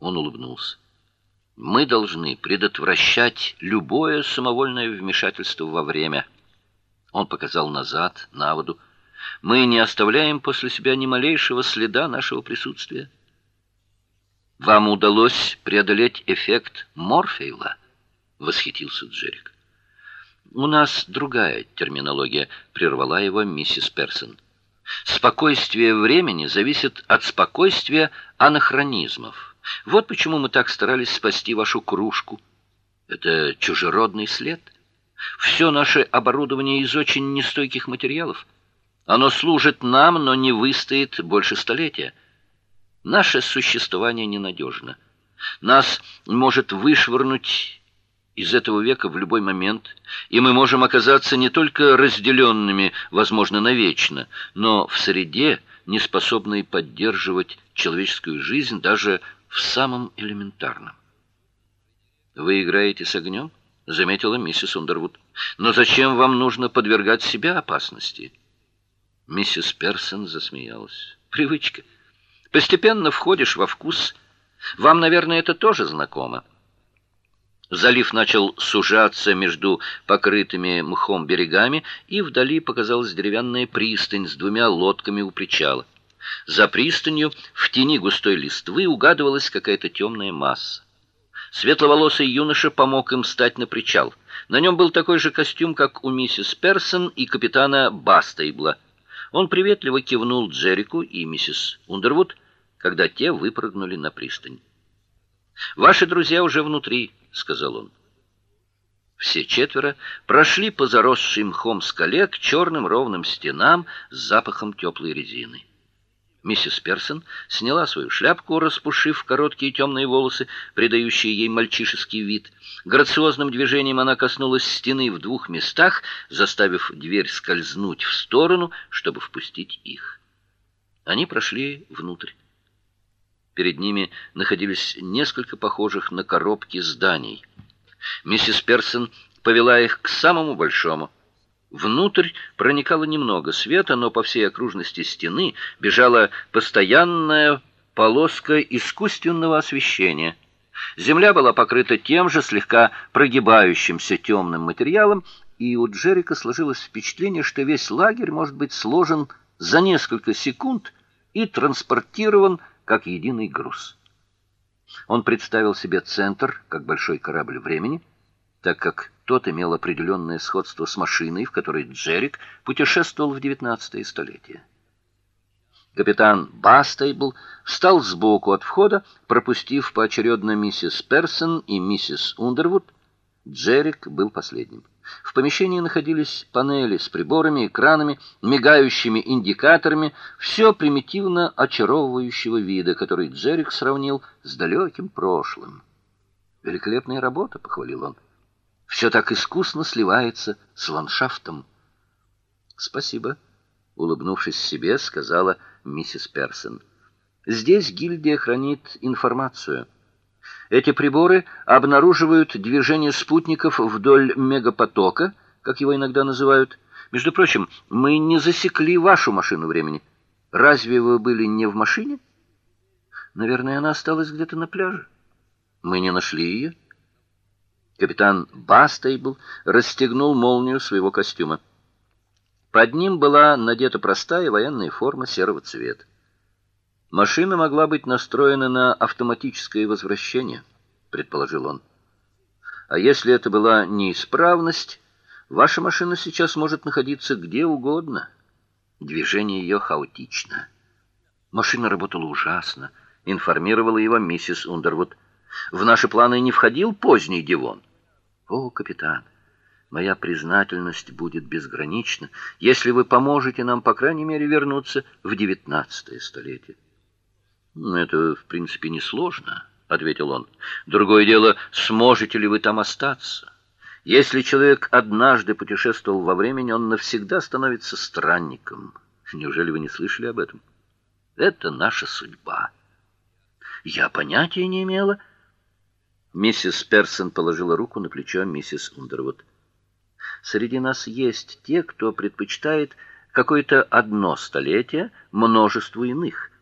Он улыбнулся. Мы должны предотвращать любое самовольное вмешательство во время. Он показал назад, на воду. Мы не оставляем после себя ни малейшего следа нашего присутствия. Вам удалось преодолеть эффект Морфея, восхитился Джерик. У нас другая терминология, прервала его миссис Персон. Спокойствие времени зависит от спокойствия анахронизмов. Вот почему мы так старались спасти вашу кружку. Это чужеродный след. Все наше оборудование из очень нестойких материалов. Оно служит нам, но не выстоит больше столетия. Наше существование ненадежно. Нас может вышвырнуть из этого века в любой момент, и мы можем оказаться не только разделенными, возможно, навечно, но в среде, не способной поддерживать человеческую жизнь даже в самом элементарном. Вы играете с огнем? заметила миссис Ундервуд. Но зачем вам нужно подвергать себя опасности? Миссис Персон засмеялась. Привычка. Постепенно входишь во вкус. Вам, наверное, это тоже знакомо. Залив начал сужаться между покрытыми мхом берегами, и вдали показалась деревянная пристань с двумя лодками у причала. За пристанью, в тени густой листвы, угадывалась какая-то темная масса. Светловолосый юноша помог им встать на причал. На нем был такой же костюм, как у миссис Персон и капитана Бастейбла. Он приветливо кивнул Джеррику и миссис Ундервуд, когда те выпрыгнули на пристань. Ваши друзья уже внутри, сказал он. Все четверо прошли по заросшей мхом скале к черным ровным стенам с запахом теплой резины. Миссис Персон сняла свою шляпку, распушив короткие темные волосы, придающие ей мальчишеский вид. Грациозным движением она коснулась стены в двух местах, заставив дверь скользнуть в сторону, чтобы впустить их. Они прошли внутрь. Перед ними находились несколько похожих на коробки зданий. Миссис Персон повела их к самому большому. Внутрь проникало немного света, но по всей окружности стены бежала постоянная полоска искусственного освещения. Земля была покрыта тем же слегка прогибающимся темным материалом, и у Джерика сложилось впечатление, что весь лагерь может быть сложен за несколько секунд и транспортирован как единый груз. Он представил себе центр как большой корабль времени, так как тот имел определенное сходство с машиной, в которой Джерик путешествовал в XIX столетие. Капитан Бастейбл встал сбоку от входа, пропустив поочередно миссис Персон и миссис Ундервуд. Джерик был последним. В помещении находились панели с приборами, экранами, мигающими индикаторами, все примитивно очаровывающего вида, который Джерик сравнил с далеким прошлым. Великолепная работа, похвалил он. Все так искусно сливается с ландшафтом. Спасибо, улыбнувшись себе, сказала миссис Персон. Здесь гильдия хранит информацию. Эти приборы обнаруживают движение спутников вдоль мегапотока, как его иногда называют. Между прочим, мы не засекли вашу машину времени. Разве вы были не в машине? Наверное, она осталась где-то на пляже. Мы не нашли ее. Капитан Бастейбл расстегнул молнию своего костюма. Под ним была надета простая военная форма серого цвета. Машина могла быть настроена на автоматическое возвращение, предположил он. А если это была неисправность, ваша машина сейчас может находиться где угодно. Движение ее хаотично. Машина работала ужасно, информировала его миссис Ундервуд. В наши планы не входил поздний Дивон. О, капитан, моя признательность будет безгранична, если вы поможете нам, по крайней мере, вернуться в девятнадцатое столетие. Это, в принципе, несложно, ответил он. Другое дело, сможете ли вы там остаться? Если человек однажды путешествовал во времени, он навсегда становится странником. Неужели вы не слышали об этом? Это наша судьба. Я понятия не имела. Миссис Персон положила руку на плечо миссис Ундервуд. Среди нас есть те, кто предпочитает какое-то одно столетие множеству иных